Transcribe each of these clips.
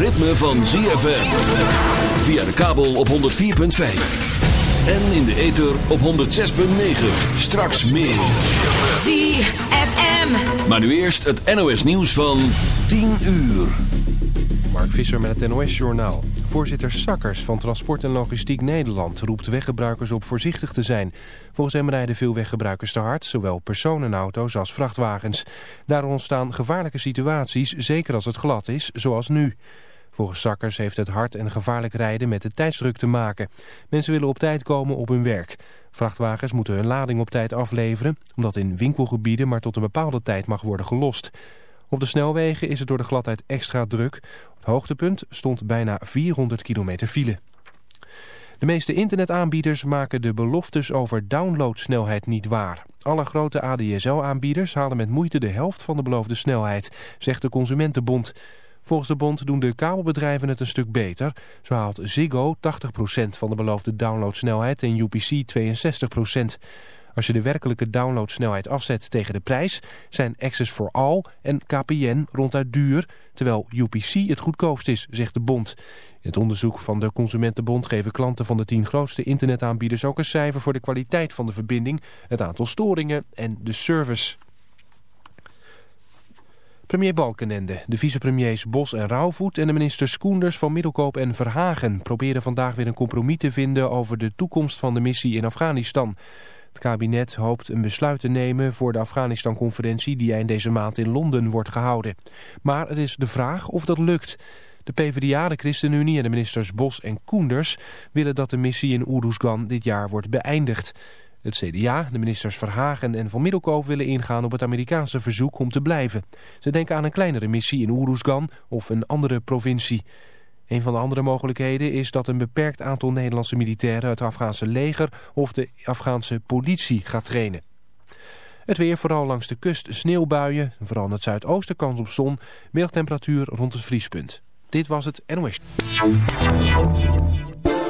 ritme van ZFM. Via de kabel op 104.5. En in de ether op 106.9. Straks meer. ZFM. Maar nu eerst het NOS nieuws van 10 uur. Mark Visser met het NOS-journaal. Voorzitter Sakkers van Transport en Logistiek Nederland roept weggebruikers op voorzichtig te zijn. Volgens hem rijden veel weggebruikers te hard, zowel personenauto's als vrachtwagens. Daardoor ontstaan gevaarlijke situaties, zeker als het glad is, zoals nu. Volgens Sakkers heeft het hard en gevaarlijk rijden met de tijdsdruk te maken. Mensen willen op tijd komen op hun werk. Vrachtwagens moeten hun lading op tijd afleveren, omdat in winkelgebieden maar tot een bepaalde tijd mag worden gelost. Op de snelwegen is het door de gladheid extra druk. Op het hoogtepunt stond bijna 400 kilometer file. De meeste internetaanbieders maken de beloftes over downloadsnelheid niet waar. Alle grote ADSL-aanbieders halen met moeite de helft van de beloofde snelheid, zegt de Consumentenbond. Volgens de bond doen de kabelbedrijven het een stuk beter. Zo haalt Ziggo 80% van de beloofde downloadsnelheid en UPC 62%. Als je de werkelijke downloadsnelheid afzet tegen de prijs... zijn Access for All en KPN ronduit duur... terwijl UPC het goedkoopst is, zegt de bond. In het onderzoek van de Consumentenbond geven klanten van de tien grootste internetaanbieders... ook een cijfer voor de kwaliteit van de verbinding, het aantal storingen en de service. Premier Balkenende, de vicepremiers Bos en Rauwvoet en de ministers Koenders van Middelkoop en Verhagen proberen vandaag weer een compromis te vinden over de toekomst van de missie in Afghanistan. Het kabinet hoopt een besluit te nemen voor de Afghanistan-conferentie die eind deze maand in Londen wordt gehouden. Maar het is de vraag of dat lukt. De PvdA, de ChristenUnie en de ministers Bos en Koenders willen dat de missie in Oeruzgan dit jaar wordt beëindigd. Het CDA, de ministers Verhagen en Van Middelkoop willen ingaan op het Amerikaanse verzoek om te blijven. Ze denken aan een kleinere missie in Oeruzgan of een andere provincie. Een van de andere mogelijkheden is dat een beperkt aantal Nederlandse militairen het Afghaanse leger of de Afghaanse politie gaat trainen. Het weer, vooral langs de kust, sneeuwbuien, vooral in het zuidoosten kans op zon, middagtemperatuur rond het vriespunt. Dit was het NOS.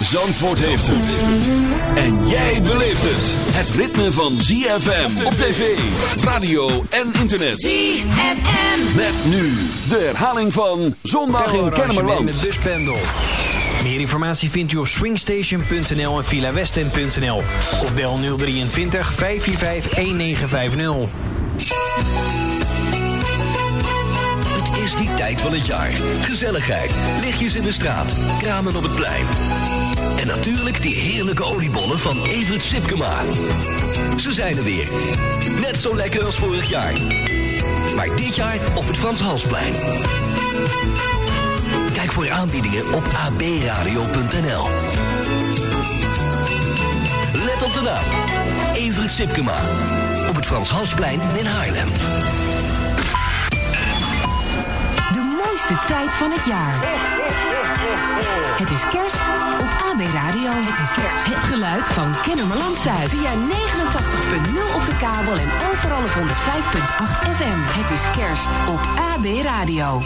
Zandvoort heeft het. En jij beleeft het. Het ritme van ZFM op tv, radio en internet. ZFM. Met nu de herhaling van Zondag in met Kennemerland. buspendel. Meer informatie vindt u op swingstation.nl en villawesten.nl. Of bel 023 545 1950. Het is die tijd van het jaar. Gezelligheid, lichtjes in de straat, kramen op het plein. En natuurlijk die heerlijke oliebollen van Evert Sipkema. Ze zijn er weer. Net zo lekker als vorig jaar. Maar dit jaar op het Frans Halsplein. Kijk voor aanbiedingen op abradio.nl. Let op de naam. Evert Sipkema. Op het Frans Halsplein in Haarlem. Mooiste tijd van het jaar. Het is kerst op AB Radio. Het is kerst. Het geluid van Kennemerland Zuid. Via 89.0 op de kabel en overal op 105.8 FM. Het is kerst op AB Radio.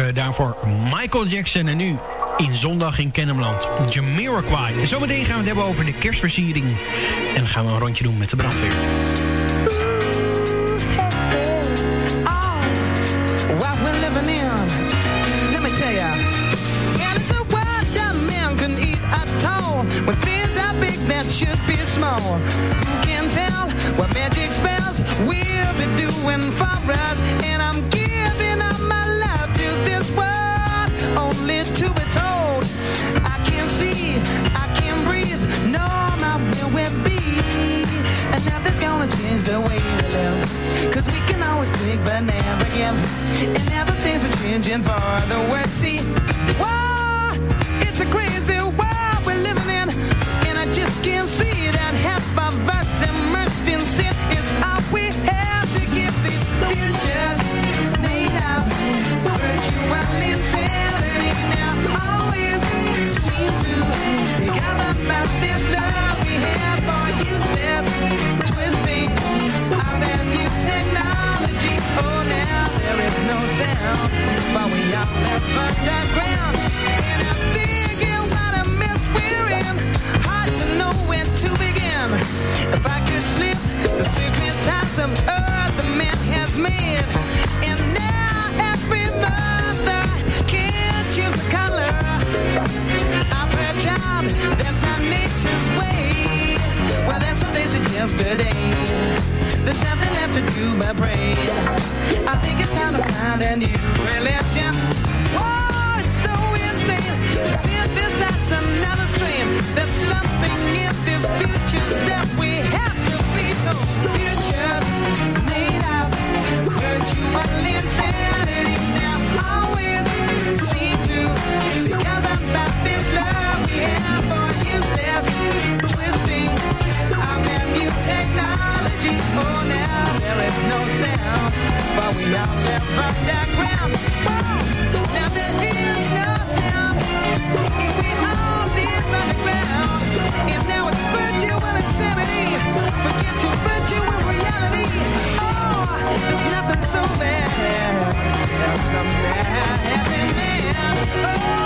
Ook eh, daarvoor Michael Jackson. En nu in Zondag in Kennemland, Jamiroquai. Zometeen gaan we het hebben over de kerstversiering. En dan gaan we een rondje doen met de brandweer. all. When things are big that should be small. Who can tell what magic spells we'll be doing for always take but never give. And now the things are changing for the worse. See, whoa, it's a crazy world we're living in. And I just can't see that half of us immersed in sin is all we have to give these futures made of virtual insanity. Now always seem to be gathered about this love we have for useless but we all underground. And I'm what a mess we're in. Hard to know when to begin. If I could slip the the man has made, and now every mother can choose a color. That's not nature's way. Well, that's what they said yesterday. Eh? There's nothing left to do but pray. I think it's time to find a new religion. Whoa, it's so insane to synthesize another strain. There's something in this future that we have to be told. Futures made of virtual insanity. Now always seem to be gathered about this love we have for useless we all live underground. Now there is no sound if we all live now it's virtual insanity. Forget your virtual reality. Oh, there's nothing so bad. Oh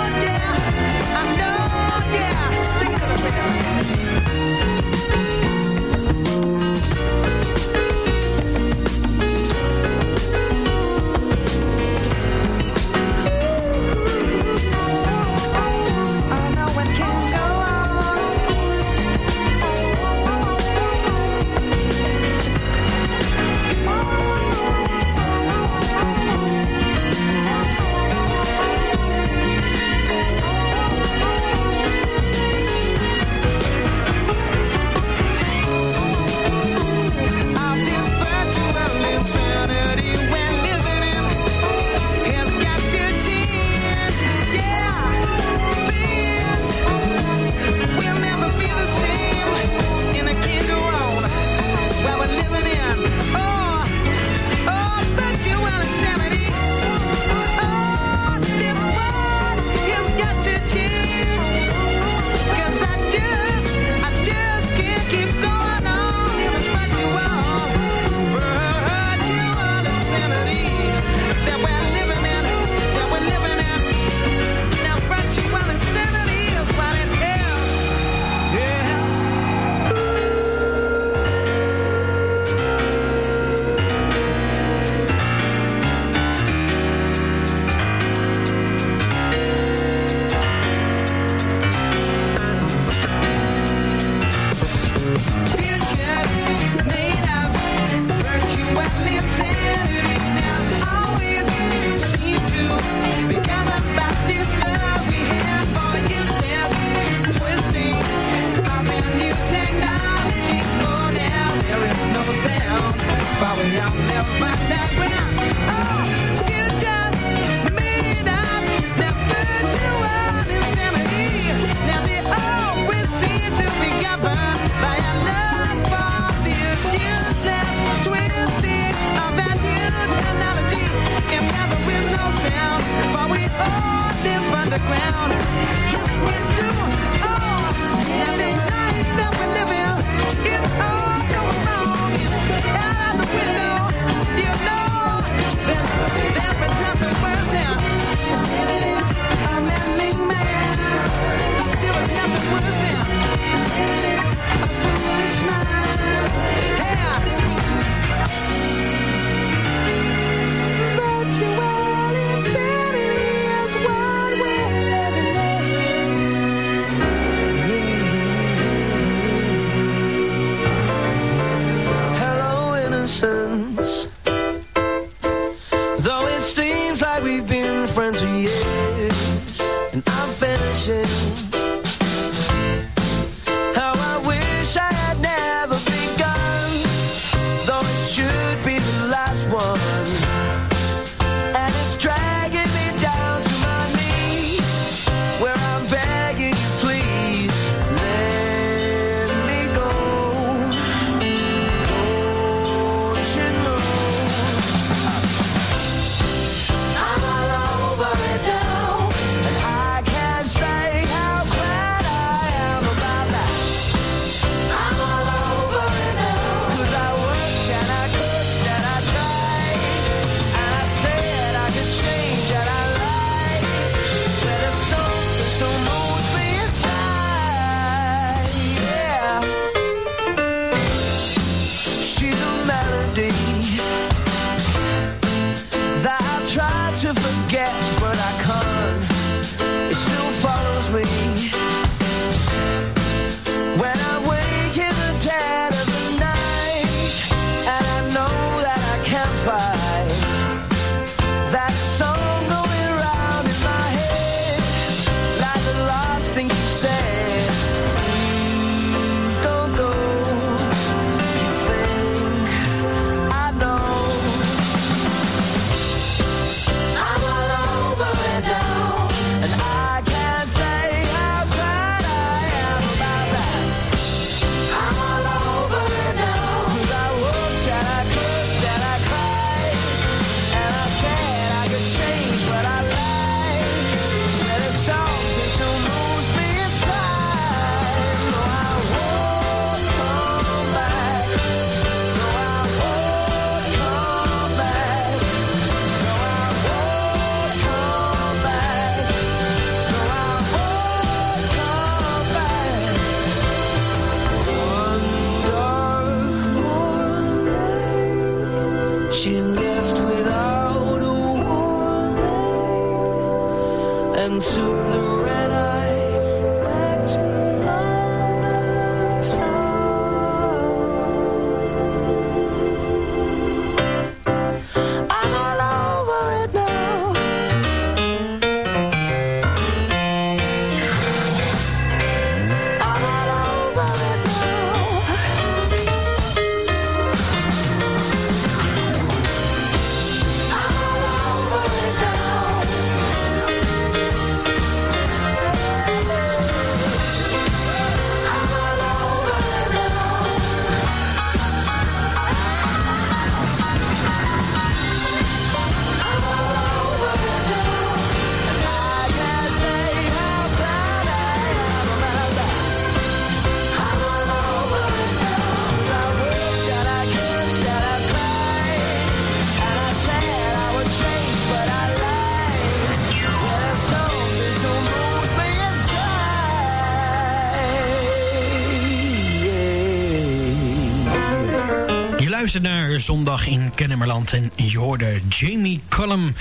luistert naar Zondag in Kennemerland en je hoorde Jamie Cullum.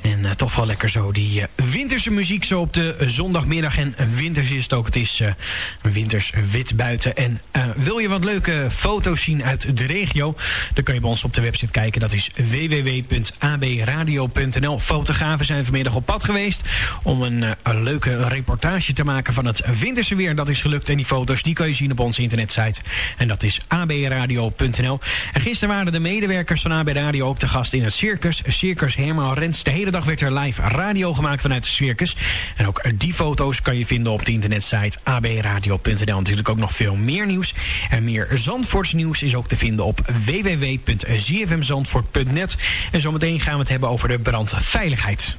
En eh, toch wel lekker zo, die eh, winterse muziek zo op de zondagmiddag. En winters is het ook, het is eh, winters wit buiten. En wil je wat leuke foto's zien uit de regio? Dan kan je bij ons op de website kijken. Dat is www.abradio.nl. Fotografen zijn vanmiddag op pad geweest om een, leuke reportage te maken van het winterse weer. Dat is gelukt en die foto's die kan je zien op onze internetsite. En dat is abradio.nl. En gisteren waren de medewerkers van AB Radio ook te gast in het circus. Circus Herman Rens. De hele dag werd er live radio gemaakt vanuit het circus. En ook die foto's kan je vinden op de internetsite abradio.nl. Natuurlijk ook nog veel meer nieuws. En meer Zandvoorts nieuws is ook te vinden op www.zfmzandvoort.net. En zometeen gaan we het hebben over de brandveiligheid.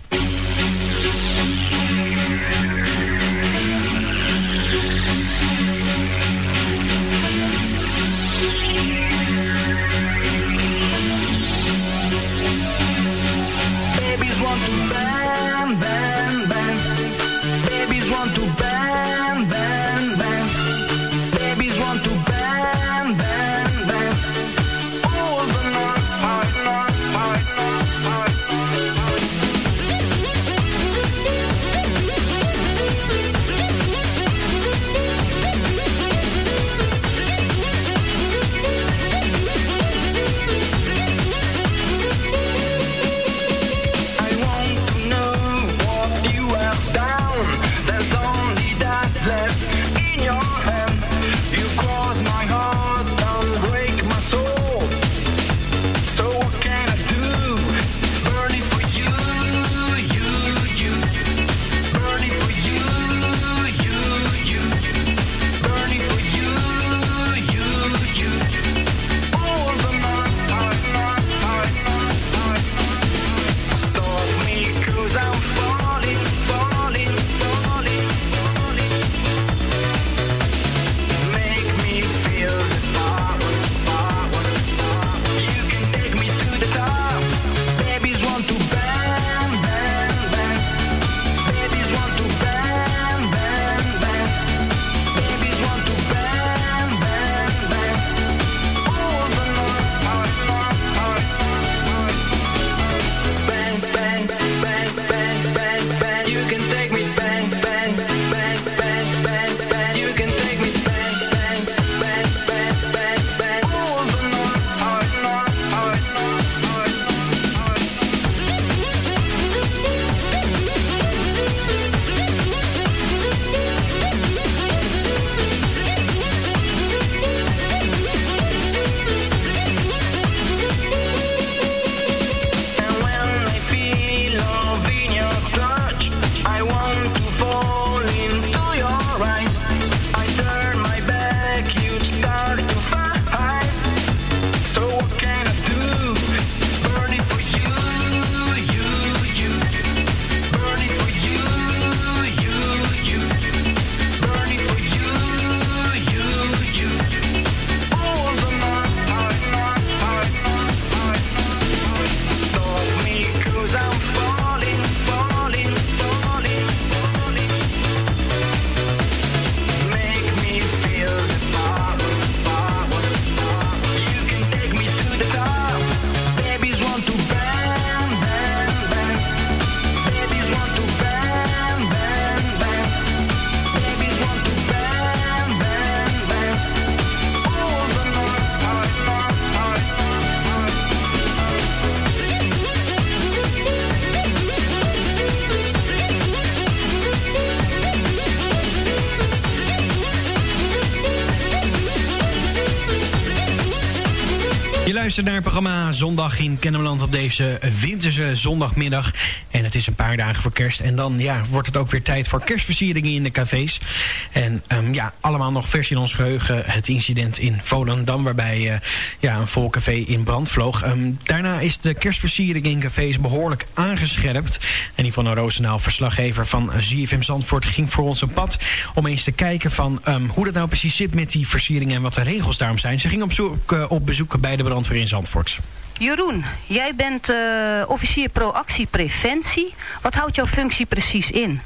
Programma Zondag in Kennemerland op deze winterse zondagmiddag. Het is een paar dagen voor kerst. En dan ja, wordt het ook weer tijd voor kerstversieringen in de cafés. En ehm, ja, allemaal nog vers in ons geheugen het incident in Volendam... waarbij eh, ja, een vol café in brand vloog. Ehm, daarna is de kerstversiering in cafés behoorlijk aangescherpt. En Yvonne Roosendaal, verslaggever van ZFM Zandvoort... ging voor ons een pad om eens te kijken van ehm, hoe dat nou precies zit met die versieringen... en wat de regels daarom zijn. Ze ging op, zoek, eh, op bezoek bij de brandweer in Zandvoort. Jeroen, jij bent eh, officier pro-actie preventie. Wat houdt jouw functie precies in?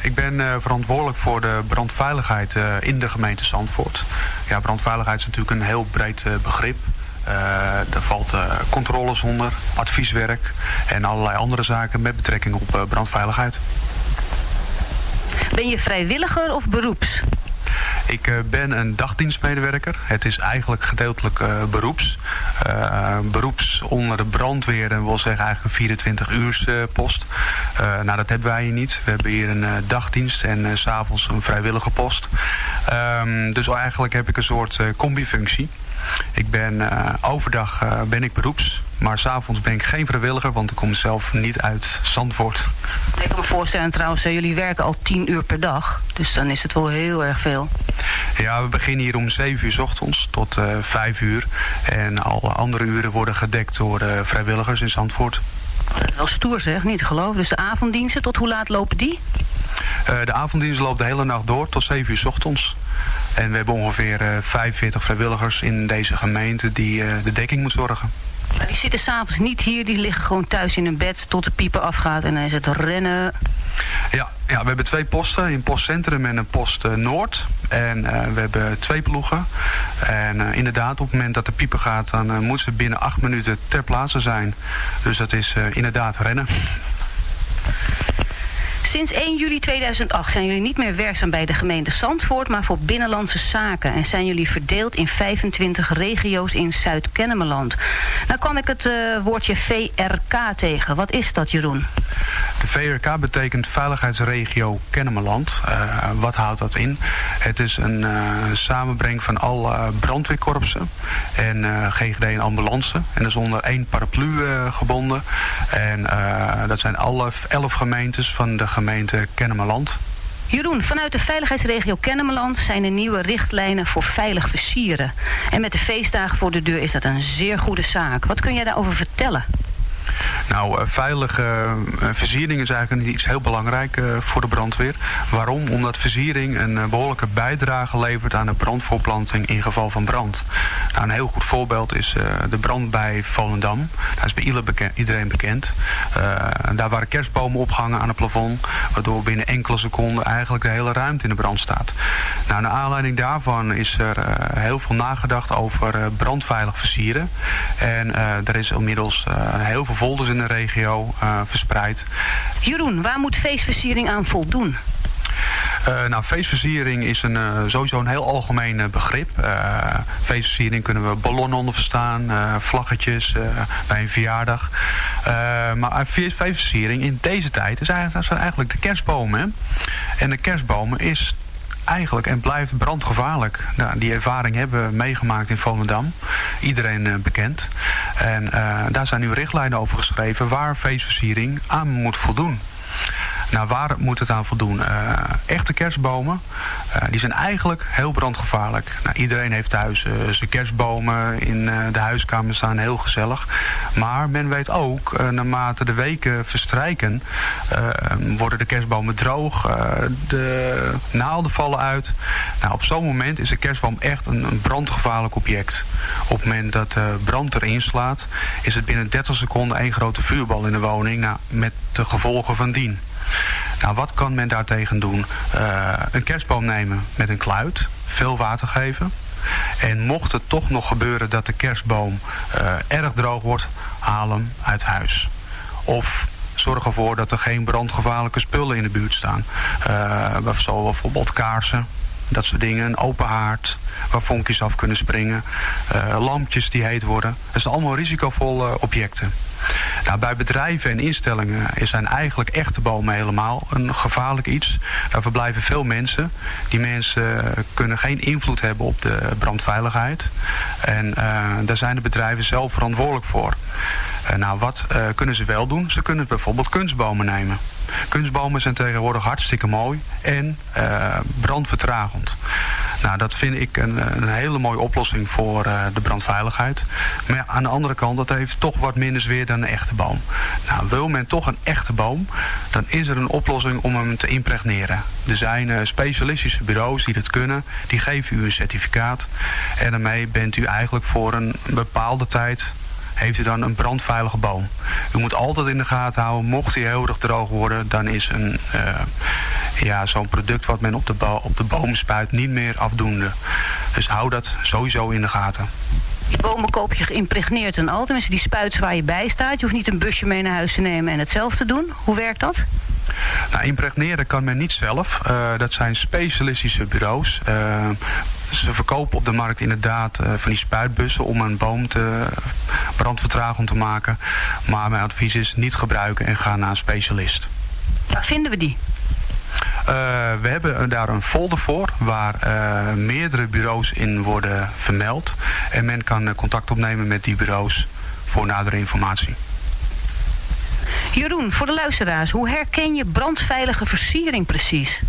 Ik ben eh, verantwoordelijk voor de brandveiligheid eh, in de gemeente Zandvoort. Ja, brandveiligheid is natuurlijk een heel breed begrip. Er valt controles onder, advieswerk en allerlei andere zaken met betrekking op brandveiligheid. Ben je vrijwilliger of beroeps? Ik eh, ben een dagdienstmedewerker. Het is eigenlijk gedeeltelijk eh, beroeps. Eh, beroeps onder de brandweer, dat wil zeggen eigenlijk een 24 uurs post. Nou, dat hebben wij hier niet. We hebben hier een dagdienst en s s'avonds een vrijwillige post. Ehm, dus eigenlijk heb ik een soort combifunctie. Ik ben eh, overdag eh, ben ik beroeps, maar s'avonds ben ik geen vrijwilliger, want ik kom zelf niet uit Zandvoort. Ik kan me voorstellen trouwens, jullie werken al 10 uur per dag. Dus dan is het wel heel erg veel. Ja, we beginnen hier om 7 uur 's ochtends tot eh 5 uur. En alle andere uren worden gedekt door vrijwilligers in Zandvoort. Dat is wel stoer zeg, niet te geloven. Dus de avonddiensten, tot hoe laat lopen die? De avonddienst loopt de hele nacht door tot 7 uur 's ochtends. En we hebben ongeveer eh 45 vrijwilligers in deze gemeente die eh, de dekking moet zorgen. Maar die zitten s'avonds niet hier, die liggen gewoon thuis in hun bed tot de pieper afgaat. En dan is het rennen. Ja, ja, we hebben twee posten, een postcentrum en een post eh, Noord. En eh, we hebben twee ploegen. En eh, inderdaad, op het moment dat de pieper gaat, dan eh, moeten ze binnen acht minuten ter plaatse zijn. Dus dat is eh, inderdaad rennen. Sinds 1 juli 2008 zijn jullie niet meer werkzaam bij de gemeente Zandvoort, maar voor Binnenlandse Zaken. En zijn jullie verdeeld in 25 regio's in Zuid-Kennemerland. Nou kwam ik het eh, woordje VRK tegen. Wat is dat, Jeroen? De VRK betekent Veiligheidsregio Kennemerland. Eh, wat houdt dat in? Het is een eh, samenbreng van alle brandweerkorpsen en GGD en ambulance. En dat is onder één paraplu gebonden. En dat zijn alle elf gemeentes van de gemeente Kennemerland. Jeroen, vanuit de veiligheidsregio Kennemerland zijn er nieuwe richtlijnen voor veilig versieren. En met de feestdagen voor de deur is dat een zeer goede zaak. Wat kun jij daarover vertellen? Nou, eh, veilige eh, versiering is eigenlijk iets heel belangrijk eh, voor de brandweer. Waarom? Omdat versiering een eh, behoorlijke bijdrage levert aan de brandvoorplanting in geval van brand. Nou, een heel goed voorbeeld is de brand bij Volendam. Dat is bij iedereen bekend. Daar waren kerstbomen opgehangen aan het plafond, waardoor binnen enkele seconden eigenlijk de hele ruimte in de brand staat. Nou, naar aanleiding daarvan is er heel veel nagedacht over brandveilig versieren. En er is inmiddels heel veel folders in de regio eh, verspreid. Jeroen, waar moet feestversiering aan voldoen? Eh, nou, feestversiering is een, eh, sowieso een heel algemeen begrip. Feestversiering kunnen we ballonnen onder verstaan, vlaggetjes bij een verjaardag. Maar feestversiering in deze tijd is eigenlijk, zijn eigenlijk de kerstbomen. Hè? En de kerstbomen is eigenlijk en blijft brandgevaarlijk. Nou, die ervaring hebben we meegemaakt in Volendam. Iedereen eh, bekend. En eh, daar zijn nu richtlijnen over geschreven waar feestversiering aan moet voldoen. Nou, waar moet het aan voldoen? Eh, echte kerstbomen, eh, die zijn eigenlijk heel brandgevaarlijk. Nou, iedereen heeft thuis eh, zijn kerstbomen in de huiskamer staan, heel gezellig. Maar men weet ook, naarmate de weken verstrijken, worden de kerstbomen droog, de naalden vallen uit. Nou, op zo'n moment is een kerstboom echt een, brandgevaarlijk object. Op het moment dat de brand erin slaat, is het binnen 30 seconden één grote vuurbal in de woning, nou, met de gevolgen van dien. Nou, wat kan men daartegen doen? Eh, een kerstboom nemen met een kluit, veel water geven. En mocht het toch nog gebeuren dat de kerstboom eh, erg droog wordt, haal hem uit huis. Of zorg ervoor dat er geen brandgevaarlijke spullen in de buurt staan. Zo bijvoorbeeld kaarsen, dat soort dingen. Een open haard waar vonkjes af kunnen springen. eh, lampjes die heet worden. Dat zijn allemaal risicovolle objecten. Nou, bij bedrijven en instellingen zijn eigenlijk echte bomen helemaal een gevaarlijk iets. Daar verblijven veel mensen. Die mensen eh, kunnen geen invloed hebben op de brandveiligheid. En eh, daar zijn de bedrijven zelf verantwoordelijk voor. Eh, nou, wat eh, kunnen ze wel doen? Ze kunnen bijvoorbeeld kunstbomen nemen. Kunstbomen zijn tegenwoordig hartstikke mooi en eh, brandvertragend. Nou, dat vind ik een, een hele mooie oplossing voor eh, de brandveiligheid. Maar aan de andere kant, dat heeft toch wat minder zweer dan een echte boom. Nou, wil men toch een echte boom, dan is er een oplossing om hem te impregneren. Er zijn eh, specialistische bureaus die dat kunnen. Die geven u een certificaat. En daarmee bent u eigenlijk voor een bepaalde tijd heeft u dan een brandveilige boom. U moet altijd in de gaten houden, mocht hij heel erg droog worden, dan is een, eh, ja, zo'n product wat men op de, op de boom spuit niet meer afdoende. Dus hou dat sowieso in de gaten. Die bomen koop je geïmpregneerd en al. Tenminste, die spuit waar je bij staat. Je hoeft niet een busje mee naar huis te nemen en het zelf te doen. Hoe werkt dat? Nou, impregneren kan men niet zelf. Eh, dat zijn specialistische bureaus. Eh, ze verkopen op de markt inderdaad eh, van die spuitbussen om een boom te brandvertragend te maken. Maar mijn advies is niet gebruiken en ga naar een specialist. Waar vinden we die? Eh, we hebben daar een folder voor waar eh, meerdere bureaus in worden vermeld. En men kan contact opnemen met die bureaus voor nadere informatie. Jeroen, voor de luisteraars, hoe herken je brandveilige versiering precies?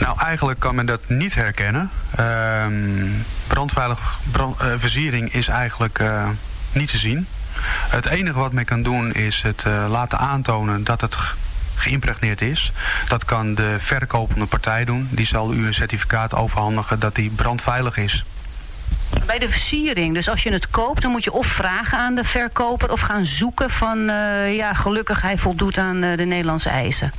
Nou, eigenlijk kan men dat niet herkennen. Ehm brandveilige brand, eh, versiering is eigenlijk eh, niet te zien. Het enige wat men kan doen is het eh, laten aantonen dat het ge- geïmpregneerd is. Dat kan de verkopende partij doen. Die zal u een certificaat overhandigen dat die brandveilig is. Bij de versiering, dus als je het koopt, dan moet je of vragen aan de verkoper of gaan zoeken van, eh, ja, gelukkig hij voldoet aan eh, de Nederlandse eisen.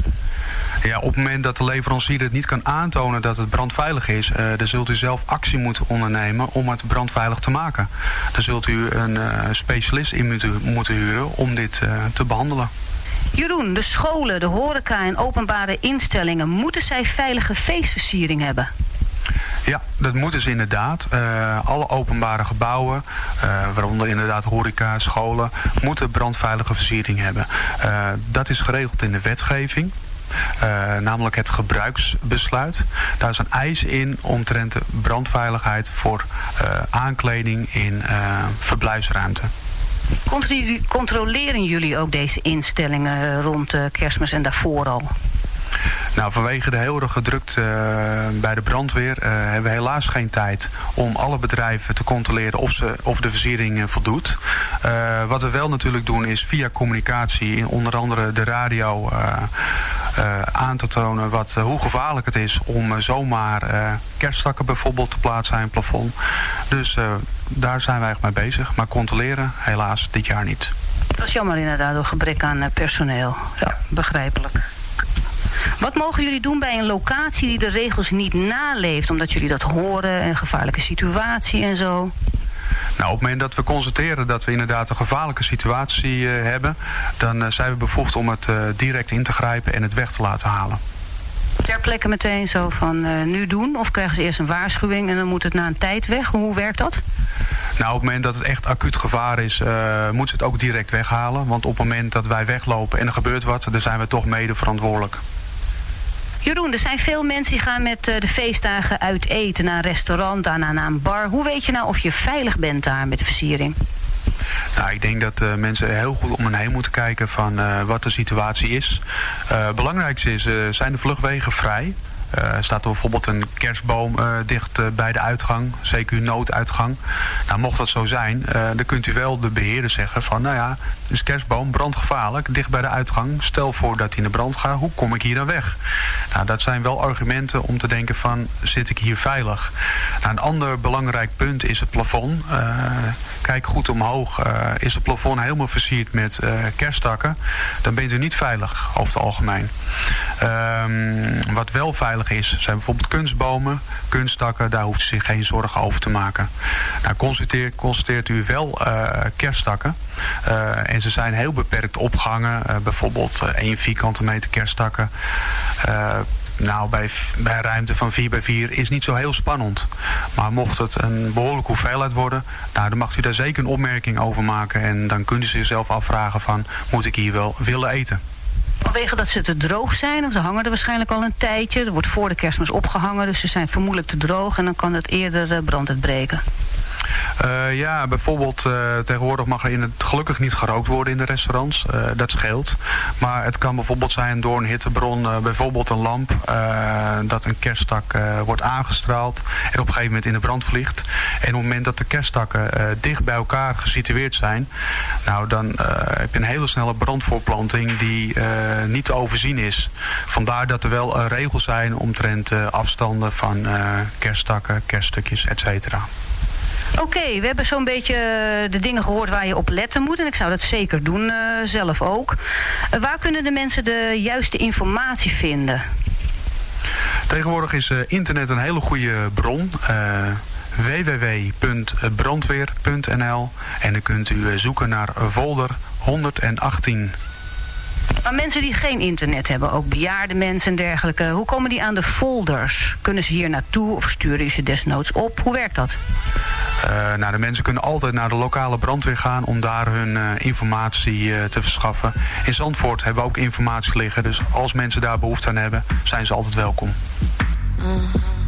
Ja, op het moment dat de leverancier het niet kan aantonen dat het brandveilig is, eh, dan zult u zelf actie moeten ondernemen om het brandveilig te maken. Dan zult u een specialist in moeten, moeten huren om dit te behandelen. Jeroen, de scholen, de horeca en openbare instellingen, moeten zij veilige feestversiering hebben? Ja, dat moeten ze inderdaad. Eh, alle openbare gebouwen, eh, waaronder inderdaad horeca, scholen, moeten brandveilige versiering hebben. Eh, dat is geregeld in de wetgeving. Namelijk het gebruiksbesluit. Daar is een eis in omtrent de brandveiligheid voor aankleding in verblijfsruimte. Contro- Controleren jullie ook deze instellingen rond kerstmis en daarvoor al? Nou, vanwege de heel erg gedrukt eh, bij de brandweer eh, hebben we helaas geen tijd om alle bedrijven te controleren of, ze, of de versiering eh, voldoet. Wat we wel natuurlijk doen is via communicatie, in onder andere de radio, aan te tonen wat, hoe gevaarlijk het is om zomaar kerststakken bijvoorbeeld te plaatsen in het plafond. Dus daar zijn wij echt mee bezig. Maar controleren helaas dit jaar niet. Dat is jammer inderdaad door gebrek aan personeel. Ja, begrijpelijk. Wat mogen jullie doen bij een locatie die de regels niet naleeft, omdat jullie dat horen, een gevaarlijke situatie en zo? Nou, op het moment dat we constateren dat we inderdaad een gevaarlijke situatie eh, hebben, dan eh, zijn we bevoegd om het eh, direct in te grijpen en het weg te laten halen. Ter plekke meteen zo van nu doen? Of krijgen ze eerst een waarschuwing en dan moet het na een tijd weg? Hoe werkt dat? Nou, op het moment dat het echt acuut gevaar is, moeten ze het ook direct weghalen. Want op het moment dat wij weglopen en er gebeurt wat, dan zijn we toch mede verantwoordelijk. Jeroen, er zijn veel mensen die gaan met eh, de feestdagen uit eten naar een restaurant, daarna naar een bar. Hoe weet je nou of je veilig bent daar met de versiering? Nou, ik denk dat eh, mensen heel goed om hen heen moeten kijken van eh, wat de situatie is. Het belangrijkste is, zijn de vluchtwegen vrij? Eh, staat er bijvoorbeeld een kerstboom eh, dicht eh, bij de uitgang, CQ nooduitgang. Nou, mocht dat zo zijn, dan kunt u wel de beheerder zeggen van, nou ja, dus kerstboom brandgevaarlijk, dicht bij de uitgang. Stel voor dat hij in de brand gaat, hoe kom ik hier dan weg? Nou, dat zijn wel argumenten om te denken van, zit ik hier veilig? Nou, een ander belangrijk punt is het plafond. Kijk goed omhoog. Is het plafond helemaal versierd met kersttakken, dan bent u niet veilig over het algemeen. Ehm, wat wel veilig is, zijn bijvoorbeeld kunstbomen, kunsttakken. Daar hoeft u zich geen zorgen over te maken. Nou, constateert, constateert u wel eh, kerststakken. Eh, en ze zijn heel beperkt opgehangen. Eh, bijvoorbeeld eh, 1 vierkante meter kersttakken. Nou, bij, bij ruimte van 4 bij 4 is niet zo heel spannend. Maar mocht het een behoorlijke hoeveelheid worden, nou, dan mag u daar zeker een opmerking over maken. En dan kunt u zichzelf afvragen van, moet ik hier wel willen eten? Vanwege dat ze te droog zijn, of ze hangen er waarschijnlijk al een tijdje. Er wordt voor de kerstmis opgehangen, dus ze zijn vermoedelijk te droog en dan kan het eerder eh, brand uitbreken. Eh, ja, bijvoorbeeld eh, tegenwoordig mag er in het gelukkig niet gerookt worden in de restaurants. Eh, dat scheelt. Maar het kan bijvoorbeeld zijn door een hittebron, bijvoorbeeld een lamp, dat een kersttak wordt aangestraald en op een gegeven moment in de brand vliegt. En op het moment dat de kersttakken eh, dicht bij elkaar gesitueerd zijn, nou dan heb je een hele snelle brandvoorplanting die niet te overzien is. Vandaar dat er wel regels zijn omtrent afstanden van kersttakken, kerststukjes, et cetera. Oké, we hebben zo'n beetje eh, de dingen gehoord waar je op letten moet. En ik zou dat zeker doen, eh, zelf ook. Eh, waar kunnen de mensen de juiste informatie vinden? Tegenwoordig is internet een hele goede bron. www.brandweer.nl En dan kunt u zoeken naar folder 118. Maar mensen die geen internet hebben, ook bejaarde mensen en dergelijke... hoe komen die aan de folders? Kunnen ze hier naartoe of sturen ze desnoods op? Hoe werkt dat? Eh, nou, de mensen kunnen altijd naar de lokale brandweer gaan om daar hun eh, informatie eh, te verschaffen. In Zandvoort hebben we ook informatie liggen, dus als mensen daar behoefte aan hebben, zijn ze altijd welkom. Take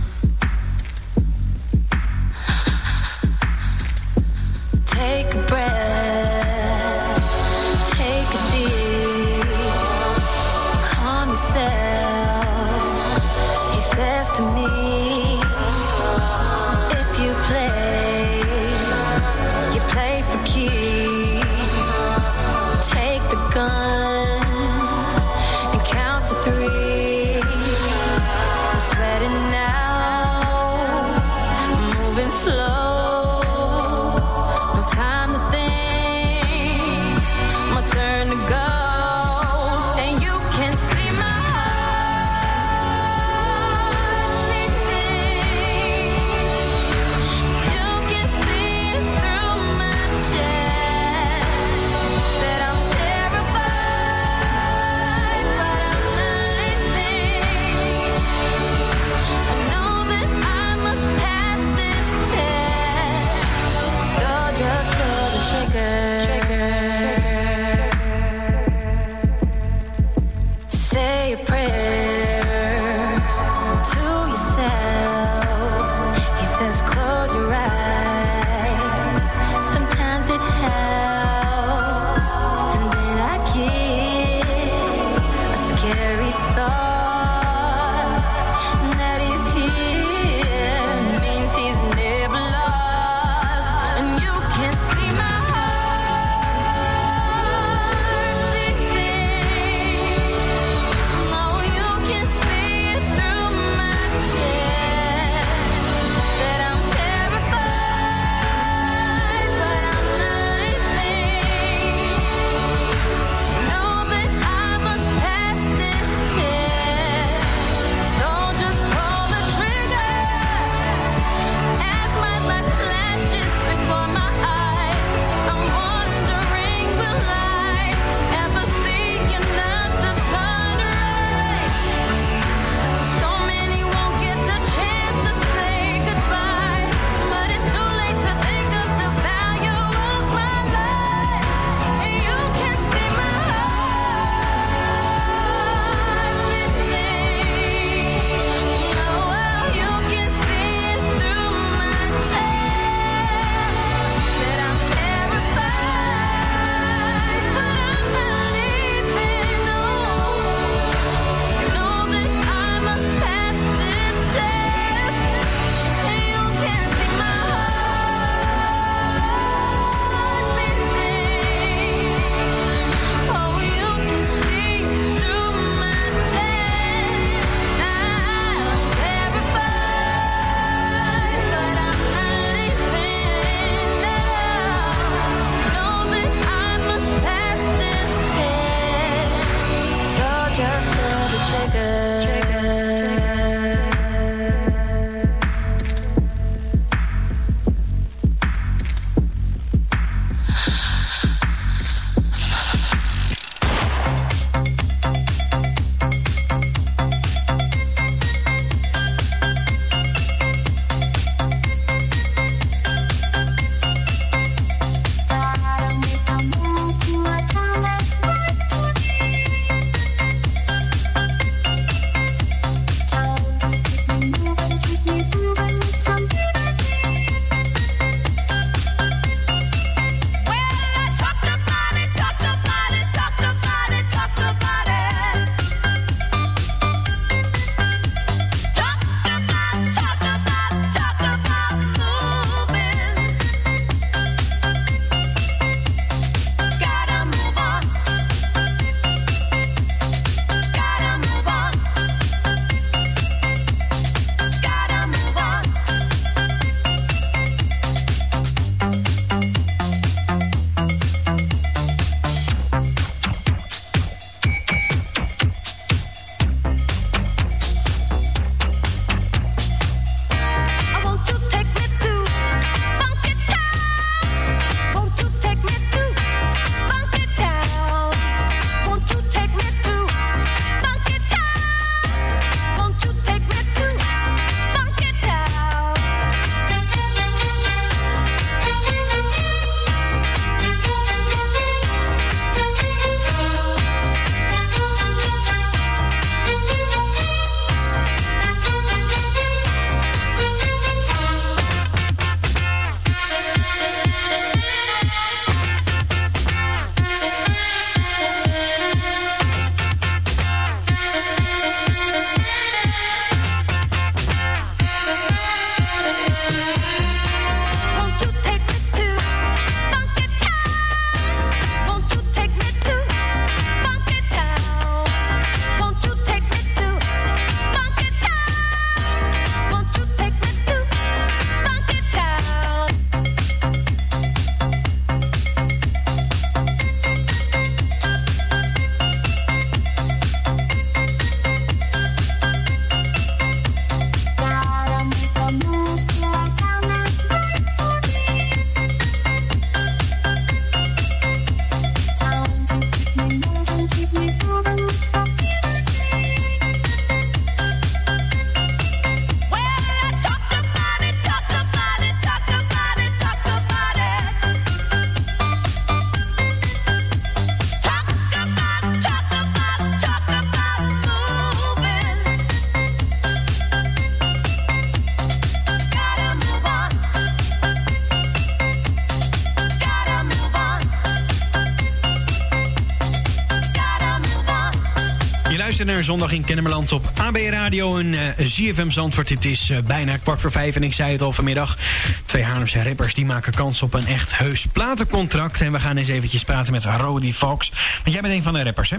naar Zondag in Kennemerland op AB Radio en eh ZFM Zandvoort. Het is eh, bijna kwart voor vijf en ik zei het al vanmiddag. Twee Haarlemse rappers die maken kans op een echt heus platencontract. En we gaan eens eventjes praten met Rody Fox. Want jij bent een van de rappers, hè?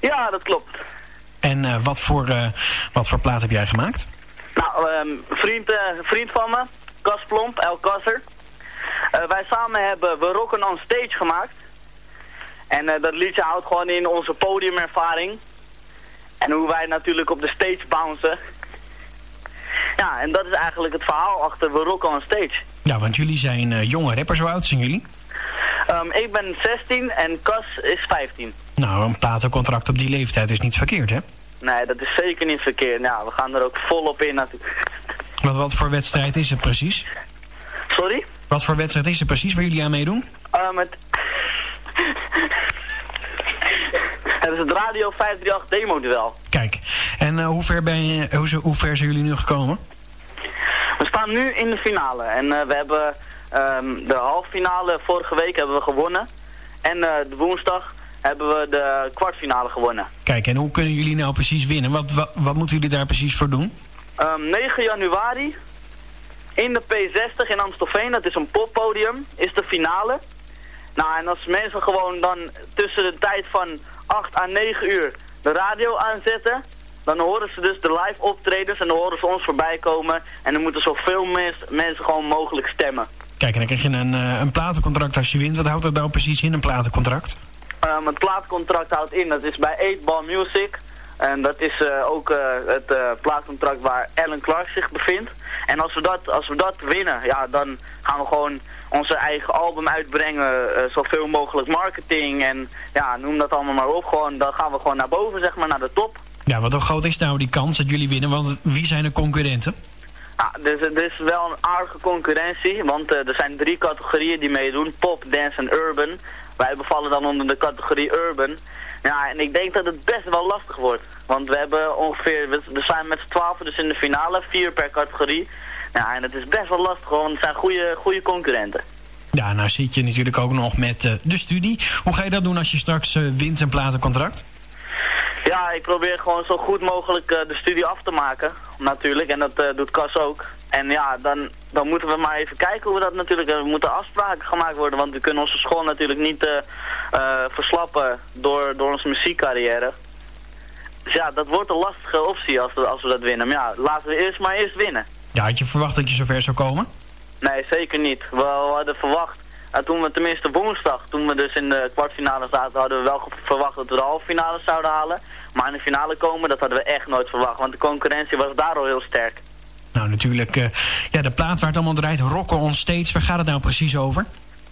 Ja, dat klopt. En eh, wat, voor, wat voor plaat heb jij gemaakt? Nou, een vriend, vriend van me, Cas Plomp, El Kasser. Wij samen hebben We Rocken on Stage gemaakt. En dat liedje houdt gewoon in onze podiumervaring. En hoe wij natuurlijk op de stage bouncen. Ja, en dat is eigenlijk het verhaal achter We Rocken on Stage. Ja, want jullie zijn eh, jonge rappers. Hoe oud zijn jullie? Ehm, ik ben 16 en Cas is 15. Nou, een platencontract op die leeftijd is niet verkeerd, hè? Nee, dat is zeker niet verkeerd. Nou, we gaan er ook volop in natuurlijk. Wat, wat voor wedstrijd is het precies? Sorry? Wat voor wedstrijd is het precies waar jullie aan meedoen? Ehm, het... het is het Radio 538 demo duel. Kijk, en eh, hoe, ver ben je, hoe, hoe ver zijn jullie nu gekomen? We staan nu in de finale en eh, we hebben ehm, de halve finale vorige week hebben we gewonnen. En eh, de woensdag hebben we de kwartfinale gewonnen. Kijk, en hoe kunnen jullie nou precies winnen? Wat, wat, wat moeten jullie daar precies voor doen? Ehm, 9 januari in de P60 in Amstelveen, dat is een poppodium, is de finale. Nou, en als mensen gewoon dan tussen de tijd van 8 à 9 uur de radio aanzetten, dan horen ze dus de live optredens en dan horen ze ons voorbij komen. En dan moeten zoveel mens, mensen gewoon mogelijk stemmen. Kijk, en dan krijg je een, eh, een platencontract als je wint. Wat houdt dat nou precies in, een platencontract? Ehm, het plaatcontract houdt in, dat is bij 8 Ball Music. En dat is eh, ook eh, het eh, plaatcontract waar Alan Clark zich bevindt. En als we dat, als we dat winnen, ja, dan gaan we gewoon onze eigen album uitbrengen. zoveel mogelijk marketing en ja, noem dat allemaal maar op. Gewoon, dan gaan we gewoon naar boven, zeg maar, naar de top. Ja, wat hoe groot is nou die kans dat jullie winnen? Want wie zijn de concurrenten? Ja, dus er is wel een aardige concurrentie, want er zijn drie categorieën die meedoen. Pop, dance en urban. Wij bevallen dan onder de categorie urban. Ja, en ik denk dat het best wel lastig wordt. Want we hebben ongeveer, we, we zijn met z'n twaalf dus in de finale, vier per categorie. Ja, en het is best wel lastig, want het zijn goede, goede concurrenten. Ja, nou zit je natuurlijk ook nog met eh, de studie. Hoe ga je dat doen als je straks eh, wint een platencontract? Ja, ik probeer gewoon zo goed mogelijk eh, de studie af te maken, natuurlijk. En dat doet Cas ook. En ja, dan, dan moeten we maar even kijken hoe we dat natuurlijk... Er moeten afspraken gemaakt worden, want we kunnen onze school natuurlijk niet verslappen door, door onze muziekcarrière. Dus ja, dat wordt een lastige optie als we, als we dat winnen. Maar ja, laten we eerst maar eerst winnen. Ja, had je verwacht dat je zover zou komen? Nee, zeker niet. We, we hadden verwacht, en toen we tenminste woensdag, toen we dus in de kwartfinale zaten, hadden we wel verwacht dat we de halve finale zouden halen. Maar in de finale komen, dat hadden we echt nooit verwacht, want de concurrentie was daar al heel sterk. Nou, natuurlijk, eh, ja, de plaat waar het allemaal draait, Rocken on Stage, waar gaat het nou precies over?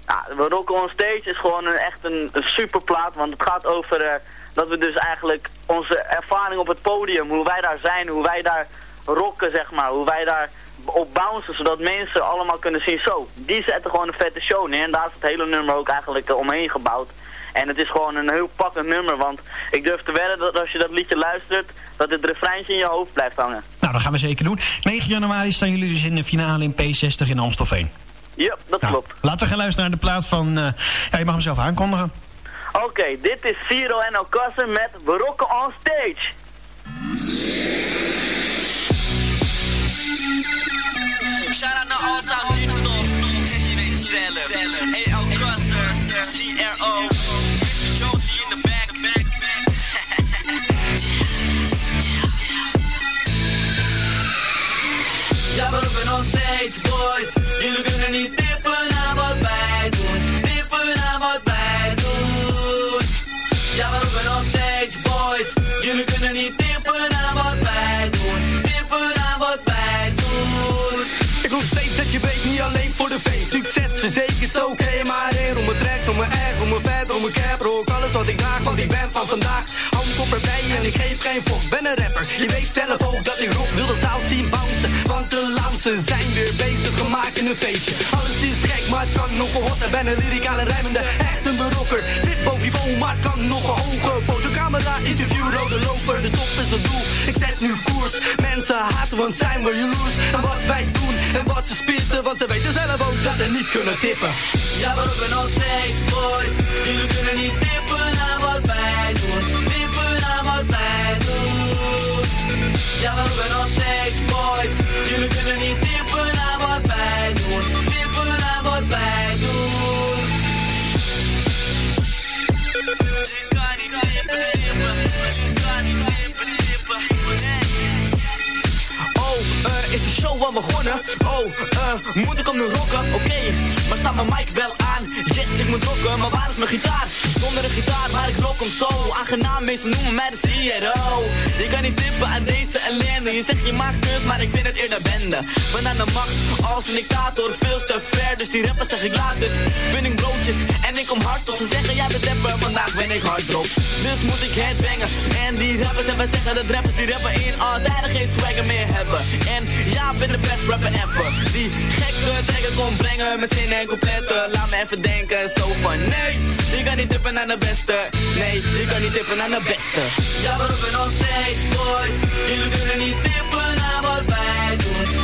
Ja, we on Stage is gewoon een, echt een, superplaat, want het gaat over eh, dat we dus eigenlijk onze ervaring op het podium, hoe wij daar zijn, hoe wij daar rocken, zeg maar, hoe wij daar op bouncen, zodat mensen allemaal kunnen zien, zo, die zetten gewoon een vette show neer en daar is het hele nummer ook eigenlijk eh, omheen gebouwd. En het is gewoon een heel pakkend nummer, want ik durf te wedden dat als je dat liedje luistert, dat het refreintje in je hoofd blijft hangen. Nou, dat gaan we zeker doen. 9 januari staan jullie dus in de finale in P60 in Amstelveen. Ja, dat Nou, klopt. laten we gaan luisteren naar de plaat van... eh, ja, je mag hem zelf aankondigen. Oké, dit is Ciro en Alcacer met We Rocken on Stage. Shout out naar All Sound Digital. Je weet zelf. Hey, Alcusser, CRO. Jullie kunnen niet tippen aan wat wij doen. Tippen aan wat wij doen. Ja, we roepen on stage, boys. Jullie kunnen niet tippen aan wat wij doen. Tippen aan wat wij doen. Ik roep steeds dat je weet, niet alleen voor de feest. Succes verzekerd, zo oké, maar in. Om mijn tracks, om mijn echt, om mijn vet, om mijn cap. Rook alles wat ik draag, want ik ben van vandaag. Mijn kop erbij en ik geef geen fok. Ben een rapper, je weet zelf ook dat de lamsen zijn weer bezig. Gemaakt in een feestje. Alles is gek, maar het kan nog hotter. Ben een lyricale rijmende, echt een berokker. Zit boven niveau, maar het kan nog hoger. Fotocamera, interview, rode loper. De top is het doel, ik zet nu koers. Mensen haten, want zijn we jaloers. En wat wij doen en wat ze spitten, want ze weten zelf ook dat ze niet kunnen tippen. Ja, we roepen on stage, boys. Jullie kunnen niet tippen aan wat wij doen. Tippen aan wat wij doen. Ja, we hebben nog steeds boys. Jullie kunnen niet tippen aan wat wij doen. Tippen naar wat wij doen. Oh, eh, is de show al begonnen? Oh, uh, moet ik om nu rocken? Oké, maar staat mijn mic wel aan? Ik moet rocken, maar waar is mijn gitaar? Zonder een gitaar, maar ik rock hem zo. Aangenaam, mensen noemen mij de CRO. Je kan niet tippen aan deze ellende. Je zegt je maakt kunst, maar ik vind het eerder bende. Ben aan de macht als een dictator, veel te ver. Dus die rappers zeg ik laat, dus ben ik broodjes. En ik kom hard tot ze zeggen, jij bent rapper. Vandaag ben ik hard drop. Dus moet ik headbangen. En die rappers hebben zeggen dat rappers die rappen in altijd geen swagger meer hebben. En ja, ben de best rapper ever. Die gekke trekken kon brengen met zin en coupletten. Laat me even denken, zo van nee. Je kan niet tippen naar de beste. Nee, je kan niet tippen naar de beste. Ja, we roepen nog steeds, boys. Jullie kunnen niet tippen naar wat wij doen.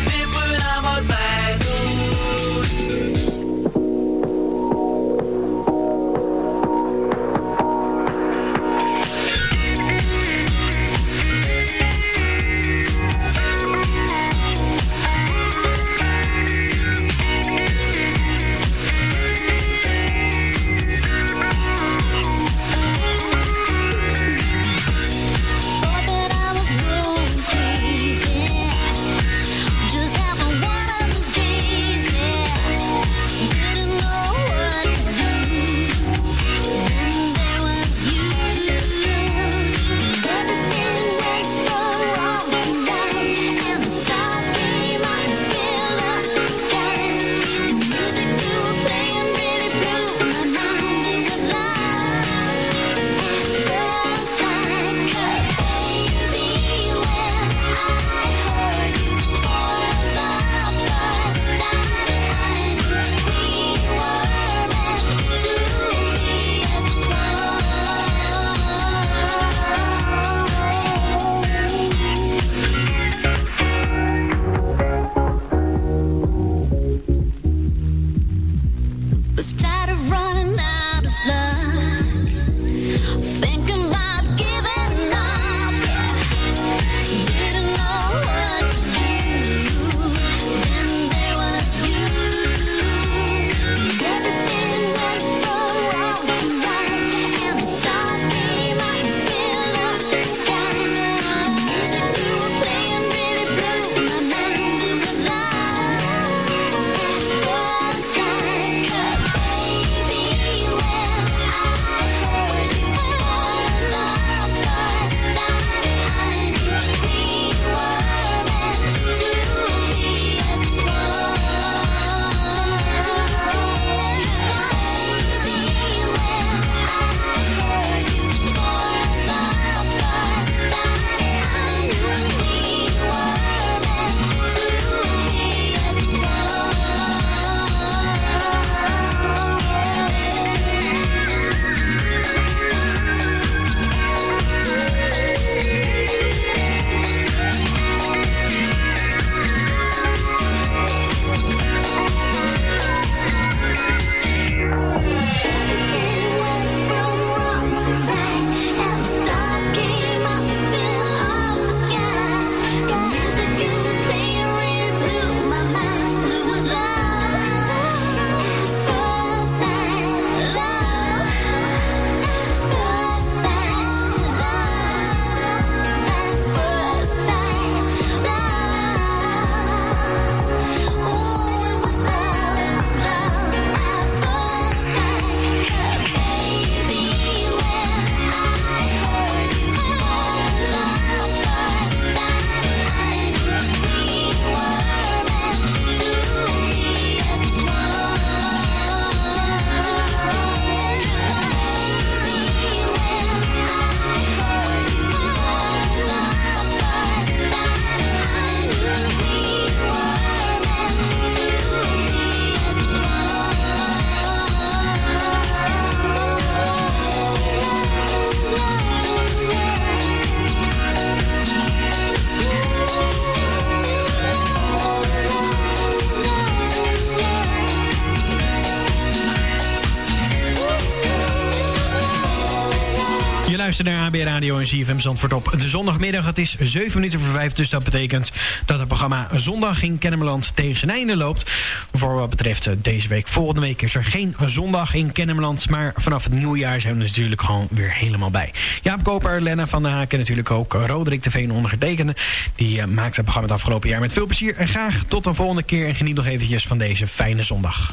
Radio en CFM Zandvoort op de zondagmiddag. Het is 7 minuten voor 5, dus dat betekent dat het programma Zondag in Kennemerland tegen zijn einde loopt. Voor wat betreft eh, deze week. Volgende week is er geen zondag in Kennemerland, maar vanaf het nieuwe jaar zijn we natuurlijk gewoon weer helemaal bij. Jaap Koper, Lena van der Haak en natuurlijk ook Roderick de Veen ondergetekende. Die uh, maakt het programma het afgelopen jaar met veel plezier. En graag tot de volgende keer en geniet nog eventjes van deze fijne zondag.